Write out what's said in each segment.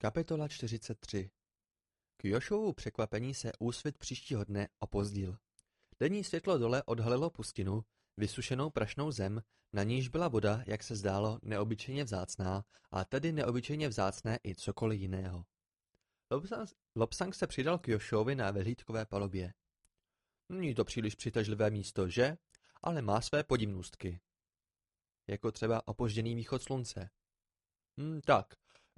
Kapitola 43 K Jošovu překvapení se úsvit příštího dne opozdil. Denní světlo dole odhalilo pustinu, vysušenou prašnou zem, na níž byla voda, jak se zdálo, neobyčejně vzácná, a tedy neobyčejně vzácné i cokoliv jiného. Lobsang, se přidal k Jošovi na vyhlídkové palubě. Není to příliš přitažlivé místo, že? Ale má své podivnostky. Jako třeba opožděný východ slunce. Hm, tak,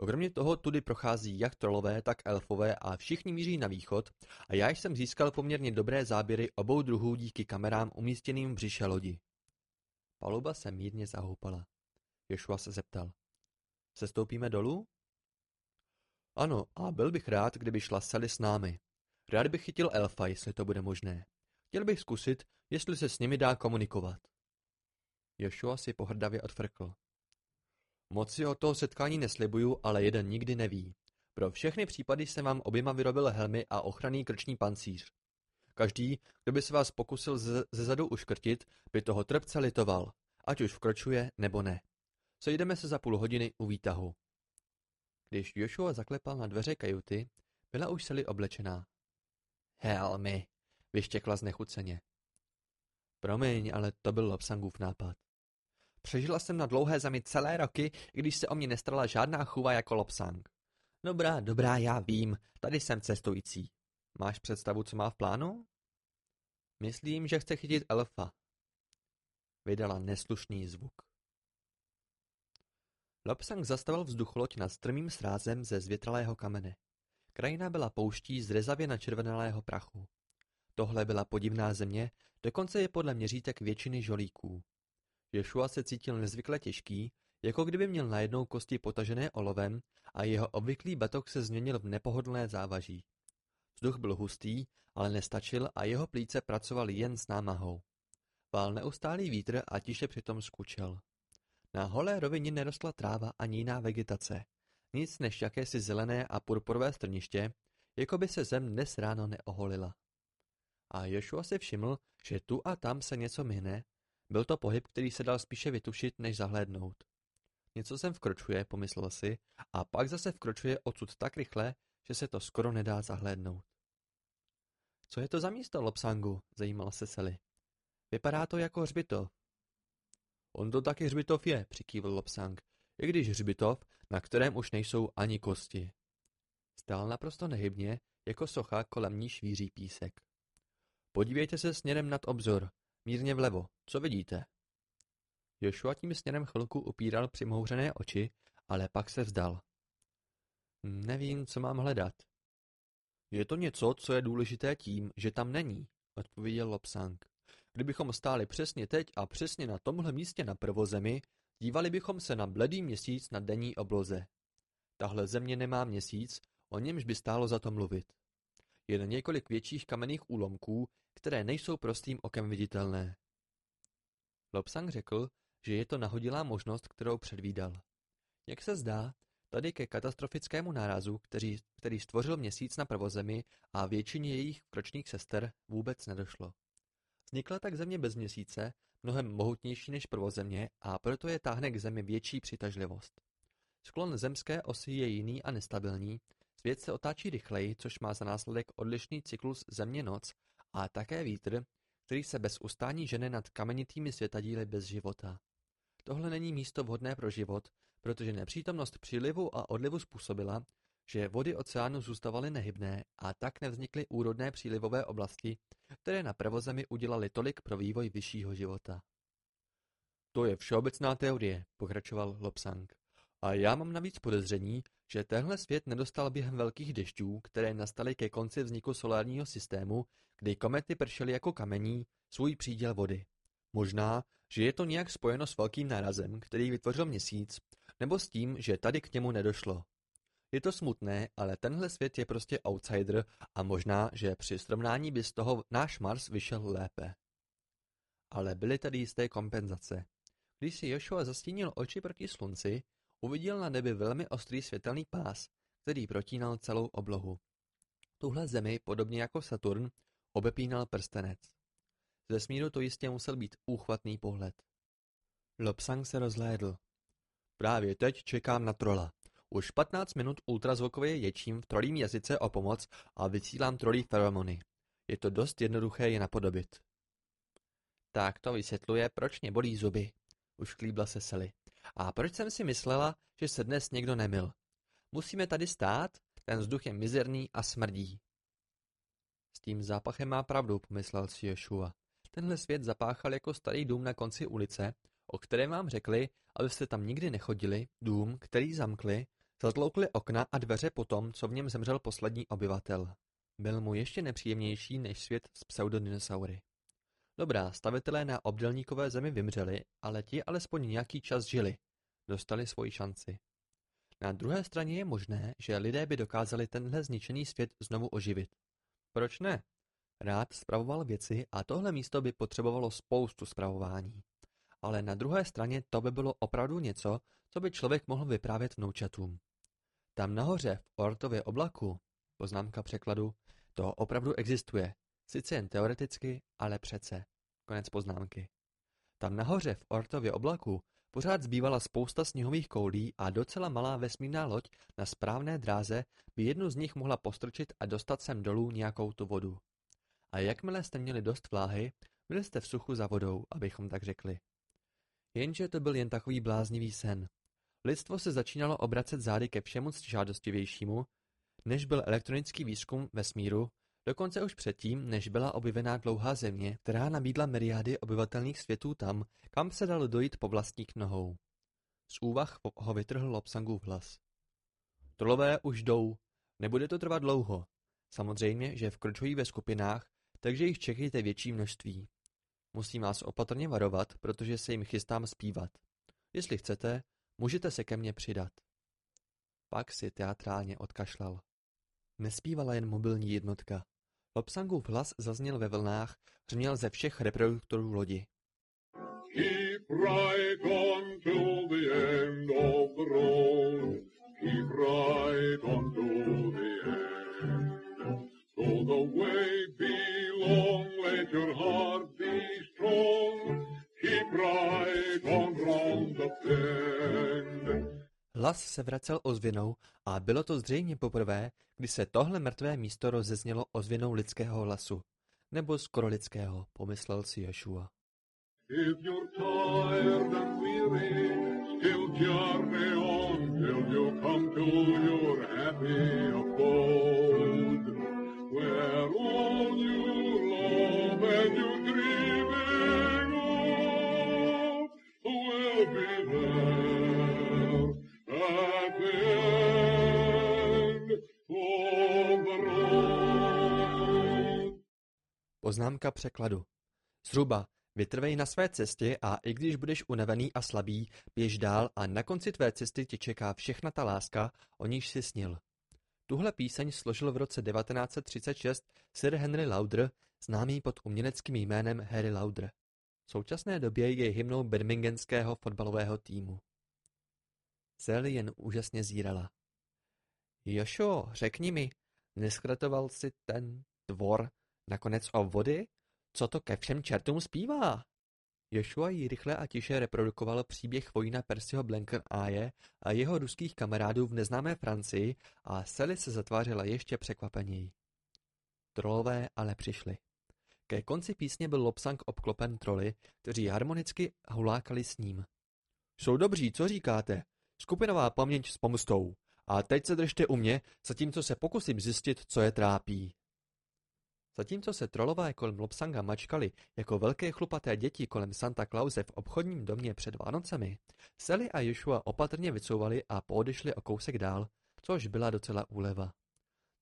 Kromě toho tudy prochází jak trolové, tak elfové a všichni míří na východ a já jsem získal poměrně dobré záběry obou druhů díky kamerám umístěným v břiše lodi. Paluba se mírně zahoupala. Joshua se zeptal. Sestoupíme dolů? Ano, a byl bych rád, kdyby šla Sally s námi. Rád bych chytil elfa, jestli to bude možné. Chtěl bych zkusit, jestli se s nimi dá komunikovat. Joshua si pohrdavě odfrkl. Moc si od toho setkání neslibuju, ale jeden nikdy neví. Pro všechny případy jsem vám oběma vyrobil helmy a ochranný krční pancíř. Každý, kdo by se vás pokusil ze, zadu uškrtit, by toho trpce litoval, ať už vkročuje nebo ne. Sejdeme se za půl hodiny u výtahu. Když Joshua zaklepal na dveře kajuty, byla už Sally oblečená. Helmy, vyštěkla znechuceně. Promiň, ale to byl Lopsangův nápad. Přežila jsem na dlouhé zemi celé roky, když se o mě nestarala žádná chůva jako Lopsang. Dobrá, dobrá, já vím, tady jsem cestující. Máš představu, co má v plánu? Myslím, že chce chytit elfa. Vydala neslušný zvuk. Lopsang zastavil vzducholoď nad strmým srázem ze zvětralého kamene. Krajina byla pouští z rezavě načervenalého prachu. Tohle byla podivná země, dokonce je podle měřítek většiny žolíků. Ješua se cítil nezvykle těžký, jako kdyby měl najednou kosti potažené olovem a jeho obvyklý batok se změnil v nepohodlné závaží. Vzduch byl hustý, ale nestačil a jeho plíce pracovaly jen s námahou. Vál neustálý vítr a tiše přitom skučel. Na holé rovině nerostla tráva ani jiná vegetace, nic než jakési zelené a purpurové strniště, jako by se zem dnes ráno neoholila. A Joshua si všiml, že tu a tam se něco myhne byl to pohyb, který se dal spíše vytušit, než zahlédnout. Něco sem vkročuje, pomyslel si, a pak zase vkročuje odsud tak rychle, že se to skoro nedá zahlédnout. Co je to za místo, Lopsangu? zajímala se Sally. Vypadá to jako hřbitov. On to taky hřbitov je, přikývl Lopsang, i když hřbitov, na kterém už nejsou ani kosti. Stál naprosto nehybně, jako socha, kolem níž víří písek. Podívejte se směrem nad obzor, Mírně vlevo. Co vidíte? Joshua tím směrem chvilku upíral přimhouřené oči, ale pak se vzdal. Nevím, co mám hledat. Je to něco, co je důležité tím, že tam není, odpověděl Lopsang. Kdybychom stáli přesně teď a přesně na tomhle místě na prvozemi, dívali bychom se na bledý měsíc na denní obloze. Tahle země nemá měsíc, o němž by stálo za to mluvit. Jen několik větších kamenných úlomků, které nejsou prostým okem viditelné. Lobsang řekl, že je to nahodilá možnost, kterou předvídal. Jak se zdá, tady ke katastrofickému nárazu, který, který stvořil měsíc na prvozemi a většině jejich kročných sester, vůbec nedošlo. Vznikla tak země bez měsíce, mnohem mohutnější než prvozemě a proto je táhne k zemi větší přitažlivost. Sklon zemské osy je jiný a nestabilní, svět se otáčí rychleji, což má za následek odlišný cyklus země-noc a také vítr, který se bez ustání žene nad kamenitými světadíly bez života. Tohle není místo vhodné pro život, protože nepřítomnost přílivu a odlivu způsobila, že vody oceánu zůstávaly nehybné a tak nevznikly úrodné přílivové oblasti, které na prvozemi udělali tolik pro vývoj vyššího života. To je všeobecná teorie, pokračoval Lopsang. A já mám navíc podezření, že tenhle svět nedostal během velkých dešťů, které nastaly ke konci vzniku solárního systému, kdy komety pršely jako kamení, svůj příděl vody. Možná, že je to nějak spojeno s velkým nárazem, který vytvořil měsíc, nebo s tím, že tady k němu nedošlo. Je to smutné, ale tenhle svět je prostě outsider a možná, že při srovnání by z toho náš Mars vyšel lépe. Ale byly tady jisté kompenzace. Když si Joshua zastínil oči proti slunci, Uviděl na nebi velmi ostrý světelný pás, který protínal celou oblohu. Tuhle zemi, podobně jako Saturn, obepínal prstenec. Ze smíru to jistě musel být úchvatný pohled. Lopsang se rozhlédl. Právě teď čekám na trola. Už patnáct minut ultrazvukově ječím v trolím jazyce o pomoc a vysílám trolí feromony. Je to dost jednoduché je napodobit. Tak to vysvětluje, proč mě bolí zuby. Už klíbla se Sely. A proč jsem si myslela, že se dnes někdo nemil? Musíme tady stát? Ten vzduch je mizerný a smrdí. S tím zápachem má pravdu, pomyslel si Joshua. Tenhle svět zapáchal jako starý dům na konci ulice, o kterém vám řekli, abyste tam nikdy nechodili, dům, který zamkli, zatloukli okna a dveře po tom, co v něm zemřel poslední obyvatel. Byl mu ještě nepříjemnější než svět s pseudodinosaury. Dobrá, stavitelé na obdelníkové zemi vymřeli, ale ti alespoň nějaký čas žili. Dostali svoji šanci. Na druhé straně je možné, že lidé by dokázali tenhle zničený svět znovu oživit. Proč ne? Rád spravoval věci a tohle místo by potřebovalo spoustu spravování. Ale na druhé straně to by bylo opravdu něco, co by člověk mohl vyprávět vnoučatům. Tam nahoře v Ortově oblaku, poznámka překladu, to opravdu existuje, sice jen teoreticky, ale přece. Konec poznámky. Tam nahoře v Ortově oblaku pořád zbývala spousta sněhových koulí a docela malá vesmírná loď na správné dráze by jednu z nich mohla postrčit a dostat sem dolů nějakou tu vodu. A jakmile jste měli dost vláhy, byli jste v suchu za vodou, abychom tak řekli. Jenže to byl jen takový bláznivý sen. Lidstvo se začínalo obracet zády ke všemu žádostivějšímu, než byl elektronický výzkum vesmíru, dokonce už předtím, než byla objevená dlouhá země, která nabídla myriády obyvatelných světů tam, kam se dalo dojít po vlastních nohou. Z úvah ho vytrhl Lopsangův hlas. Trolové už jdou. Nebude to trvat dlouho. Samozřejmě, že vkročují ve skupinách, takže jich čekejte větší množství. Musím vás opatrně varovat, protože se jim chystám zpívat. Jestli chcete, můžete se ke mně přidat. Pak si teatrálně odkašlal. Nespívala jen mobilní jednotka. Lopsangův hlas zazněl ve vlnách, hřměl ze všech reproduktorů lodi. Keep right on to the end of the road. Hlas se vracel ozvěnou a bylo to zřejmě poprvé, kdy se tohle mrtvé místo rozeznělo ozvěnou lidského hlasu. Nebo skoro lidského, pomyslel si Joshua. Where all you Poznámka překladu. Zhruba Vytrvej na své cestě a i když budeš unavený a slabý, běž dál a na konci tvé cesty tě čeká všechna ta láska, o níž jsi snil. Tuhle píseň složil v roce 1936 Sir Henry Lauder, známý pod uměleckým jménem Harry Lauder. V současné době je hymnou birminghamského fotbalového týmu. Sally jen úžasně zírala. Jošo, řekni mi, neskratoval si ten dvor nakonec o vody? Co to ke všem čertům zpívá? Joshua jí rychle a tiše reprodukoval příběh vojína Percyho Blanken-Aje a jeho ruských kamarádů v neznámé Francii a Sally se zatvářela ještě překvapeněji. Trolové ale přišli. Ke konci písně byl Lopsang obklopen troly, kteří harmonicky hulákali s ním. Jsou dobří, co říkáte? Skupinová paměť s pomstou. A teď se držte u mě, zatímco se pokusím zjistit, co je trápí. Zatímco se trolové kolem Lopsanga mačkali jako velké chlupaté děti kolem Santa Clause v obchodním domě před Vánocemi, Sally a Joshua opatrně vycouvali a poodešli o kousek dál, což byla docela úleva.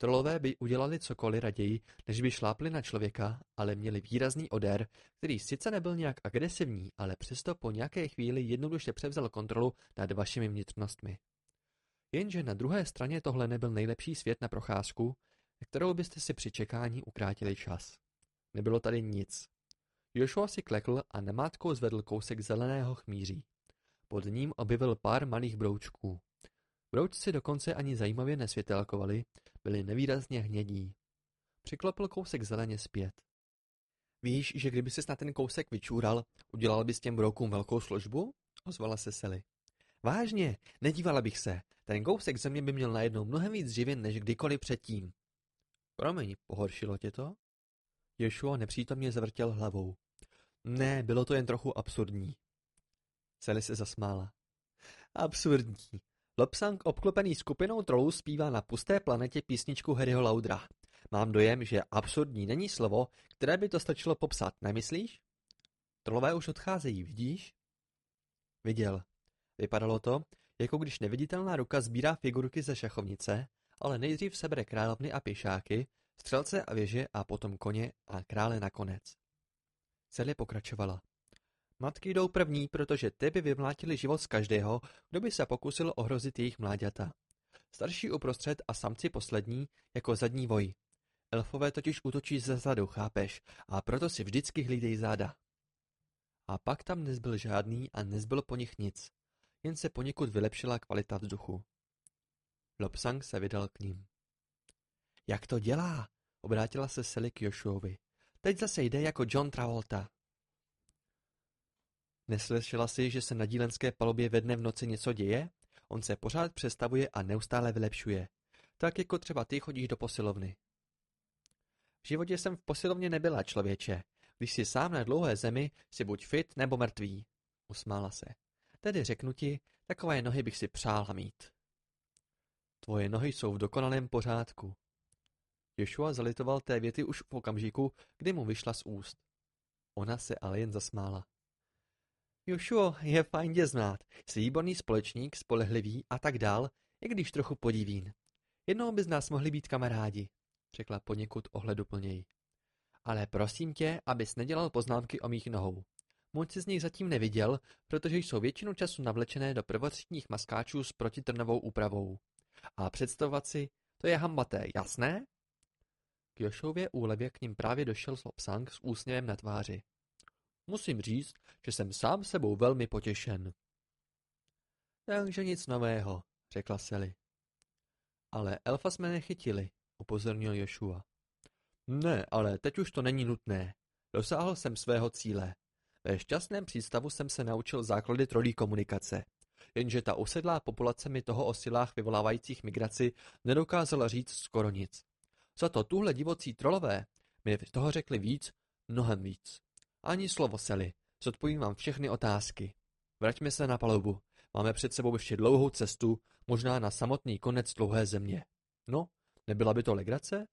Trolové by udělali cokoliv raději, než by šlápli na člověka, ale měli výrazný odér, který sice nebyl nějak agresivní, ale přesto po nějaké chvíli jednoduše převzal kontrolu nad vašimi vnitřnostmi. Jenže na druhé straně tohle nebyl nejlepší svět na procházku, kterou byste si při čekání ukrátili čas. Nebylo tady nic. Joshua si klekl a namátkou zvedl kousek zeleného chmíří. Pod ním objevil pár malých broučků. Broučci dokonce ani zajímavě nesvětelkovali, byli nevýrazně hnědí. Přiklopil kousek zeleně zpět. Víš, že kdyby ses na ten kousek vyčůral, udělal bys těm broukům velkou službu? Ozvala se Sely. Vážně, nedívala bych se. Ten kousek země by měl najednou mnohem víc živin než kdykoliv předtím. Promiň, pohoršilo tě to? Ješua nepřítomně zavrtěl hlavou. Ne, bylo to jen trochu absurdní. Sally se zasmála. Absurdní. Lopsang obklopený skupinou trolů zpívá na pusté planetě písničku Harryho Laudra. Mám dojem, že absurdní není slovo, které by to stačilo popsat, nemyslíš? Trolové už odcházejí, vidíš? Viděl. Vypadalo to, jako když neviditelná ruka sbírá figurky ze šachovnice, ale nejdřív sebere královny a pěšáky, střelce a věže a potom koně a krále nakonec. Sally pokračovala. Matky jdou první, protože ty by vymlátili život z každého, kdo by se pokusil ohrozit jejich mláďata. Starší uprostřed a samci poslední, jako zadní voj. Elfové totiž útočí ze zadu, chápeš, a proto si vždycky hlídej záda. A pak tam nezbyl žádný a nezbylo po nich nic. Jen se poněkud vylepšila kvalita vzduchu. Lopsang se vydal k ním. Jak to dělá? Obrátila se Sally k Joshuovi. Teď zase jde jako John Travolta. Neslyšela si, že se na dílenské palubě ve dne v noci něco děje? On se pořád přestavuje a neustále vylepšuje. Tak jako třeba ty chodíš do posilovny. V životě jsem v posilovně nebyla, člověče. Když jsi sám na dlouhé zemi, si buď fit nebo mrtvý. Usmála se. Tedy řeknu ti, takové nohy bych si přála mít. Tvoje nohy jsou v dokonalém pořádku. Ješua zalitoval té věty už v okamžiku, kdy mu vyšla z úst. Ona se ale jen zasmála. Jošuo, je fajn tě znát. Jsi výborný společník, spolehlivý a tak dál, i když trochu podivín. Jednou by z nás mohli být kamarádi, řekla poněkud ohleduplněji. Ale prosím tě, abys nedělal poznámky o mých nohou. Moc si z nich zatím neviděl, protože jsou většinu času navlečené do prvotřídních maskáčů s protitrnovou úpravou. A představovat si, to je hambaté, jasné? K Jošově úlevě k ním právě došel Slopsang s úsměvem na tváři. Musím říct, že jsem sám sebou velmi potěšen. Takže nic nového, řekla Sally. Ale elfa jsme nechytili, upozornil Joshua. Ne, ale teď už to není nutné. Dosáhl jsem svého cíle. Ve šťastném přístavu jsem se naučil základy trolí komunikace. Jenže ta usedlá populace mi toho o silách vyvolávajících migraci nedokázala říct skoro nic. Za to tuhle divocí trolové mi toho řekli víc, mnohem víc. Ani slovo, Sally. Zodpovím vám všechny otázky. Vraťme se na palubu. Máme před sebou ještě dlouhou cestu, možná na samotný konec dlouhé země. No, nebyla by to legrace?